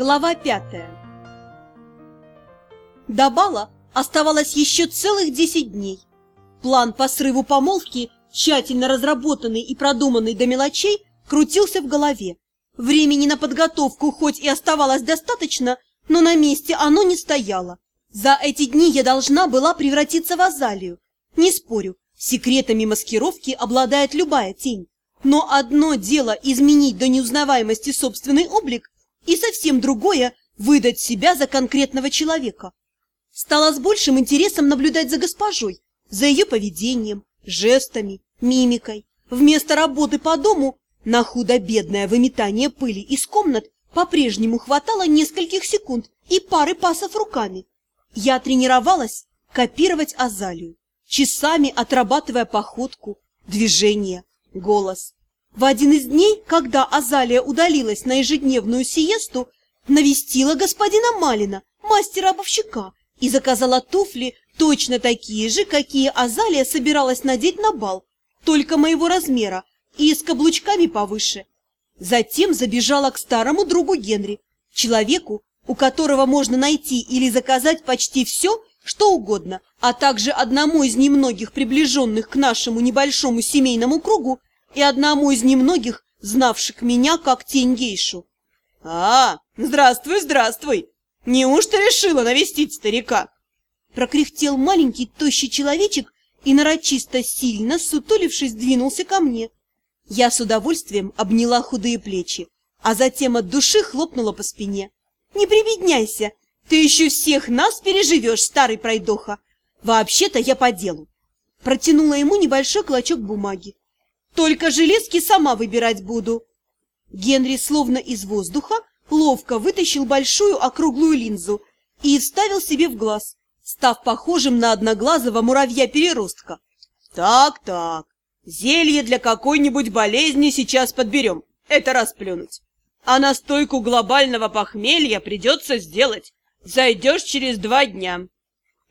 Глава пятая До бала оставалось еще целых десять дней. План по срыву помолвки, тщательно разработанный и продуманный до мелочей, крутился в голове. Времени на подготовку хоть и оставалось достаточно, но на месте оно не стояло. За эти дни я должна была превратиться в Азалию. Не спорю, секретами маскировки обладает любая тень. Но одно дело изменить до неузнаваемости собственный облик, и совсем другое – выдать себя за конкретного человека. Стало с большим интересом наблюдать за госпожой, за ее поведением, жестами, мимикой. Вместо работы по дому на худо-бедное выметание пыли из комнат по-прежнему хватало нескольких секунд и пары пасов руками. Я тренировалась копировать Азалию, часами отрабатывая походку, движение, голос. В один из дней, когда Азалия удалилась на ежедневную сиесту, навестила господина Малина, мастера-обовщика, и заказала туфли точно такие же, какие Азалия собиралась надеть на бал, только моего размера и с каблучками повыше. Затем забежала к старому другу Генри, человеку, у которого можно найти или заказать почти все, что угодно, а также одному из немногих приближенных к нашему небольшому семейному кругу и одному из немногих, знавших меня как тень гейшу. — А, здравствуй, здравствуй! Неужто решила навестить старика? Прокряхтел маленький тощий человечек и нарочисто сильно, сутулившись, двинулся ко мне. Я с удовольствием обняла худые плечи, а затем от души хлопнула по спине. «Не прибедняйся! Ты еще всех нас переживешь, старый пройдоха! Вообще-то я по делу!» Протянула ему небольшой клочок бумаги. Только железки сама выбирать буду. Генри словно из воздуха ловко вытащил большую округлую линзу и вставил себе в глаз, став похожим на одноглазого муравья-переростка. Так-так, зелье для какой-нибудь болезни сейчас подберем, это расплюнуть. А настойку глобального похмелья придется сделать. Зайдешь через два дня.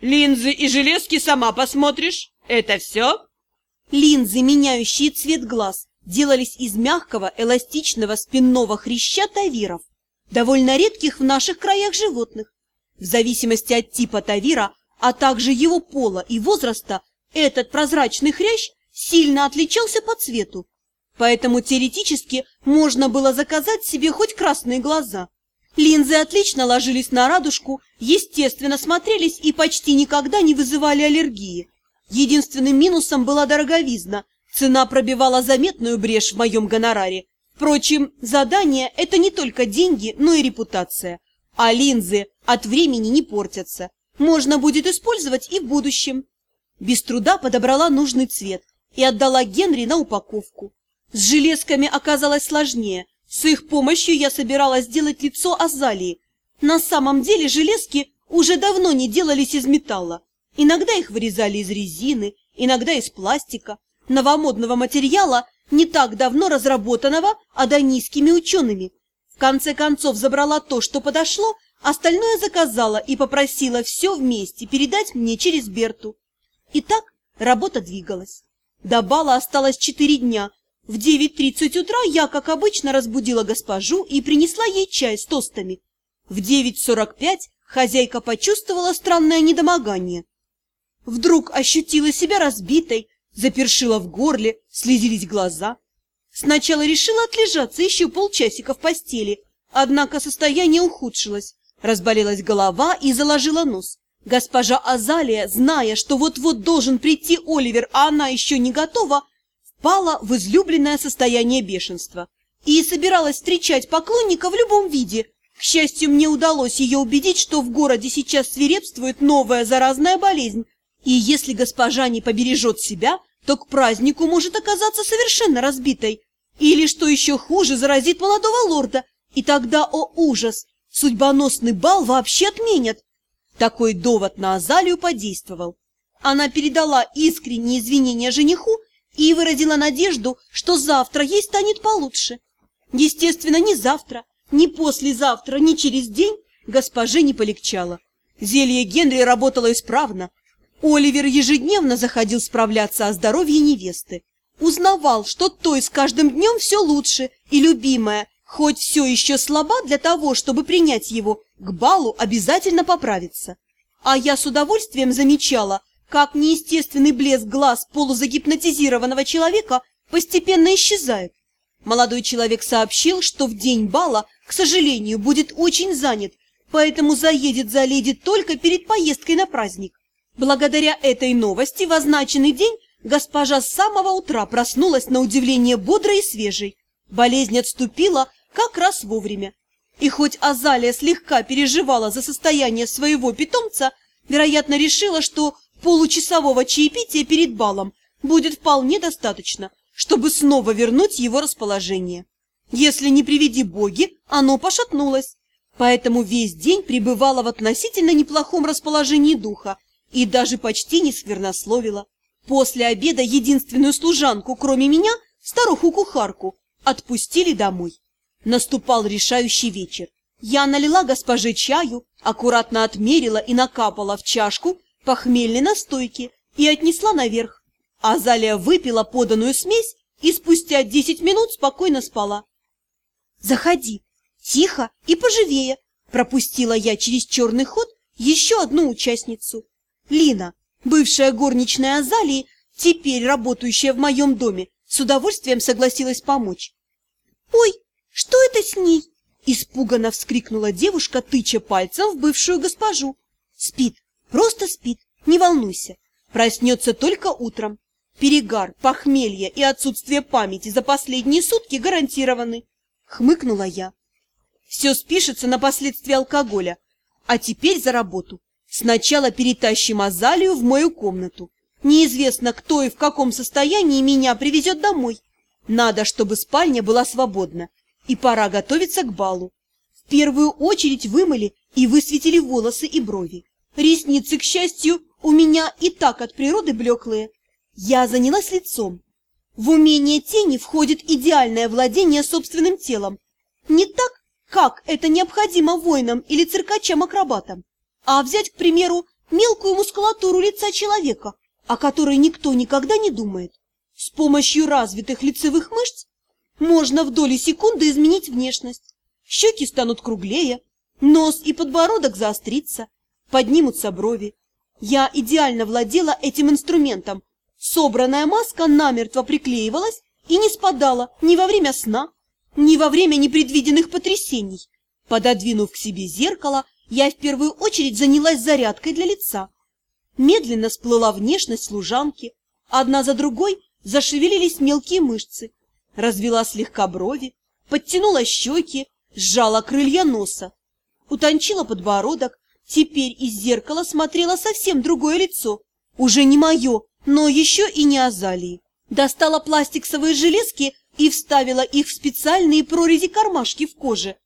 Линзы и железки сама посмотришь. Это все? Линзы, меняющие цвет глаз, делались из мягкого эластичного спинного хряща тавиров, довольно редких в наших краях животных. В зависимости от типа тавира, а также его пола и возраста, этот прозрачный хрящ сильно отличался по цвету. Поэтому теоретически можно было заказать себе хоть красные глаза. Линзы отлично ложились на радужку, естественно смотрелись и почти никогда не вызывали аллергии. Единственным минусом была дороговизна. Цена пробивала заметную брешь в моем гонораре. Впрочем, задание – это не только деньги, но и репутация. А линзы от времени не портятся. Можно будет использовать и в будущем. Без труда подобрала нужный цвет и отдала Генри на упаковку. С железками оказалось сложнее. С их помощью я собиралась сделать лицо Азалии. На самом деле железки уже давно не делались из металла. Иногда их вырезали из резины, иногда из пластика, новомодного материала, не так давно разработанного адонийскими учеными. В конце концов забрала то, что подошло, остальное заказала и попросила все вместе передать мне через Берту. Итак, работа двигалась. До бала осталось четыре дня. В 9.30 утра я, как обычно, разбудила госпожу и принесла ей чай с тостами. В 9.45 хозяйка почувствовала странное недомогание. Вдруг ощутила себя разбитой, запершила в горле, слезились глаза. Сначала решила отлежаться еще полчасика в постели, однако состояние ухудшилось. Разболелась голова и заложила нос. Госпожа Азалия, зная, что вот-вот должен прийти Оливер, а она еще не готова, впала в излюбленное состояние бешенства и собиралась встречать поклонника в любом виде. К счастью, мне удалось ее убедить, что в городе сейчас свирепствует новая заразная болезнь, и если госпожа не побережет себя, то к празднику может оказаться совершенно разбитой. Или, что еще хуже, заразит молодого лорда. И тогда, о ужас, судьбоносный бал вообще отменят. Такой довод на Азалию подействовал. Она передала искренние извинения жениху и выразила надежду, что завтра ей станет получше. Естественно, ни завтра, ни послезавтра, ни через день госпоже не полегчало. Зелье Генри работало исправно, Оливер ежедневно заходил справляться о здоровье невесты. Узнавал, что той с каждым днем все лучше, и любимая, Хоть все еще слаба для того, чтобы принять его, к балу обязательно поправится. А я с удовольствием замечала, как неестественный блеск глаз полузагипнотизированного человека постепенно исчезает. Молодой человек сообщил, что в день бала, к сожалению, будет очень занят, поэтому заедет за леди только перед поездкой на праздник. Благодаря этой новости в означенный день госпожа с самого утра проснулась на удивление бодрой и свежей. Болезнь отступила как раз вовремя. И хоть Азалия слегка переживала за состояние своего питомца, вероятно, решила, что получасового чаепития перед балом будет вполне достаточно, чтобы снова вернуть его расположение. Если не приведи боги, оно пошатнулось. Поэтому весь день пребывала в относительно неплохом расположении духа и даже почти не сквернословила. После обеда единственную служанку, кроме меня, старуху-кухарку, отпустили домой. Наступал решающий вечер. Я налила госпоже чаю, аккуратно отмерила и накапала в чашку похмельной настойки и отнесла наверх. Азалия выпила поданную смесь и спустя десять минут спокойно спала. «Заходи, тихо и поживее!» Пропустила я через черный ход еще одну участницу. Лина, бывшая горничная Азалии, теперь работающая в моем доме, с удовольствием согласилась помочь. «Ой, что это с ней?» Испуганно вскрикнула девушка, тыча пальцем в бывшую госпожу. «Спит, просто спит, не волнуйся. Проснется только утром. Перегар, похмелье и отсутствие памяти за последние сутки гарантированы. Хмыкнула я. Все спишется на последствия алкоголя. А теперь за работу. Сначала перетащим Азалию в мою комнату. Неизвестно, кто и в каком состоянии меня привезет домой. Надо, чтобы спальня была свободна. И пора готовиться к балу. В первую очередь вымыли и высветили волосы и брови. Ресницы, к счастью, у меня и так от природы блеклые. Я занялась лицом. В умение тени входит идеальное владение собственным телом. Не так, как это необходимо воинам или циркачам-акробатам, а взять, к примеру, мелкую мускулатуру лица человека, о которой никто никогда не думает. С помощью развитых лицевых мышц можно в доли секунды изменить внешность. Щеки станут круглее, нос и подбородок заострится, поднимутся брови. Я идеально владела этим инструментом, Собранная маска намертво приклеивалась и не спадала ни во время сна, ни во время непредвиденных потрясений. Пододвинув к себе зеркало, я в первую очередь занялась зарядкой для лица. Медленно сплыла внешность служанки, одна за другой зашевелились мелкие мышцы, развела слегка брови, подтянула щеки, сжала крылья носа, утончила подбородок, теперь из зеркала смотрело совсем другое лицо, уже не мое, но еще и не азалии. Достала пластиковые железки и вставила их в специальные прорези-кармашки в коже.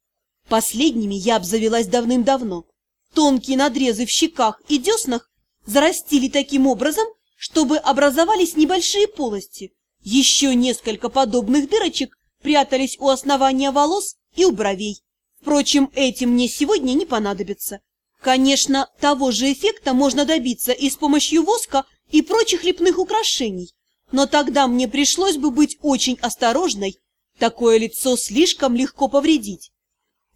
Последними я обзавелась давным-давно. Тонкие надрезы в щеках и деснах зарастили таким образом, чтобы образовались небольшие полости. Еще несколько подобных дырочек прятались у основания волос и у бровей. Впрочем, этим мне сегодня не понадобится. Конечно, того же эффекта можно добиться и с помощью воска и прочих лепных украшений, но тогда мне пришлось бы быть очень осторожной, такое лицо слишком легко повредить.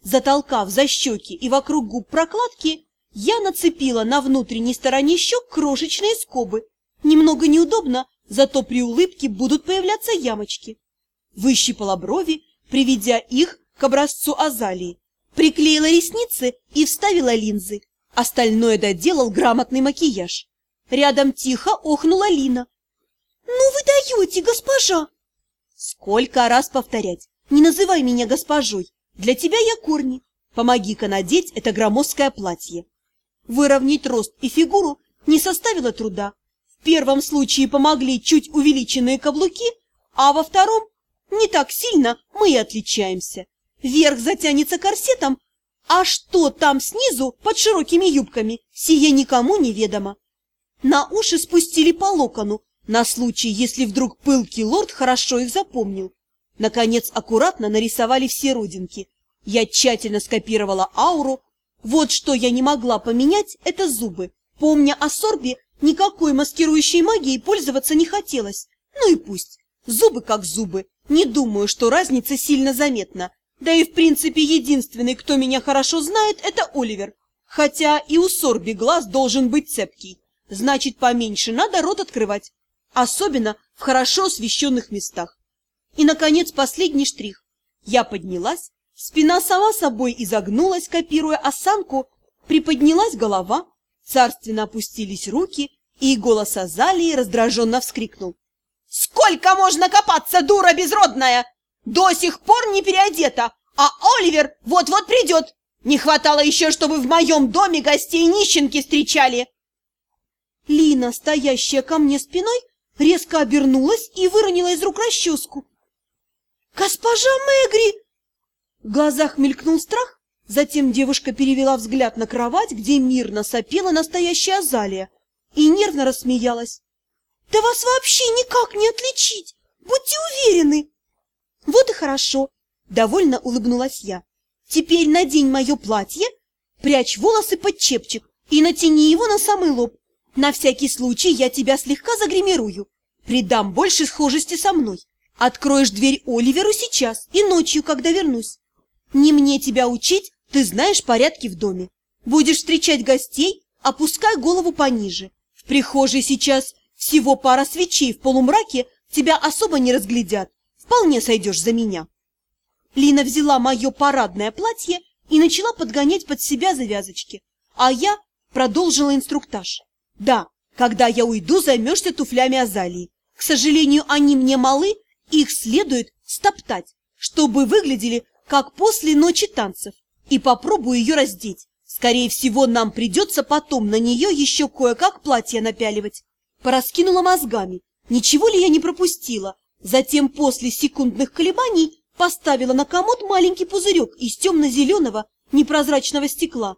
Затолкав за щеки и вокруг губ прокладки, я нацепила на внутренней стороне щек крошечные скобы. Немного неудобно, зато при улыбке будут появляться ямочки. Выщипала брови, приведя их к образцу азалии, приклеила ресницы и вставила линзы. Остальное доделал грамотный макияж. Рядом тихо охнула Лина. «Ну вы даете, госпожа!» «Сколько раз повторять? Не называй меня госпожой. Для тебя я корни. Помоги-ка надеть это громоздкое платье». Выровнять рост и фигуру не составило труда. В первом случае помогли чуть увеличенные каблуки, а во втором не так сильно мы и отличаемся. Верх затянется корсетом, а что там снизу под широкими юбками, сие никому не ведомо. На уши спустили по локону, на случай, если вдруг пылкий лорд хорошо их запомнил. Наконец, аккуратно нарисовали все родинки. Я тщательно скопировала ауру. Вот что я не могла поменять, это зубы. Помня о сорбе, никакой маскирующей магией пользоваться не хотелось. Ну и пусть. Зубы как зубы. Не думаю, что разница сильно заметна. Да и в принципе единственный, кто меня хорошо знает, это Оливер. Хотя и у Сорби глаз должен быть цепкий. Значит, поменьше надо рот открывать. Особенно в хорошо освещенных местах. И, наконец, последний штрих. Я поднялась, спина сама собой изогнулась, копируя осанку, приподнялась голова, царственно опустились руки, и голос Азалии раздраженно вскрикнул. «Сколько можно копаться, дура безродная? До сих пор не переодета, а Оливер вот-вот придет. Не хватало еще, чтобы в моем доме гостей нищенки встречали!» Лина, стоящая ко мне спиной, резко обернулась и выронила из рук расческу. «Госпожа Мэгри!» В глазах мелькнул страх, затем девушка перевела взгляд на кровать, где мирно сопела настоящая Азалия, и нервно рассмеялась. «Да вас вообще никак не отличить! Будьте уверены!» «Вот и хорошо!» — довольно улыбнулась я. «Теперь надень мое платье, прячь волосы под чепчик и натяни его на самый лоб. На всякий случай я тебя слегка загримирую, придам больше схожести со мной. Откроешь дверь Оливеру сейчас и ночью, когда вернусь. Не мне тебя учить, ты знаешь порядки в доме. Будешь встречать гостей, опускай голову пониже. В прихожей сейчас всего пара свечей в полумраке, тебя особо не разглядят. Вполне сойдешь за меня. Лина взяла мое парадное платье и начала подгонять под себя завязочки, а я продолжила инструктаж. Да, когда я уйду, займешься туфлями Азалии. К сожалению, они мне малы, их следует стоптать, чтобы выглядели как после ночи танцев. И попробую ее раздеть. Скорее всего, нам придется потом на нее еще кое-как платье напяливать. Пораскинула мозгами. Ничего ли я не пропустила? Затем после секундных колебаний поставила на комод маленький пузырек из темно-зеленого непрозрачного стекла.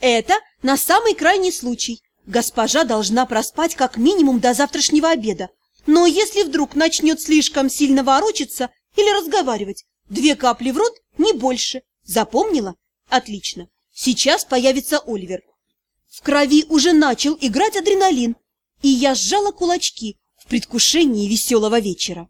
Это на самый крайний случай. Госпожа должна проспать как минимум до завтрашнего обеда. Но если вдруг начнет слишком сильно ворочаться или разговаривать, две капли в рот, не больше. Запомнила? Отлично. Сейчас появится Оливер. В крови уже начал играть адреналин, и я сжала кулачки в предвкушении веселого вечера.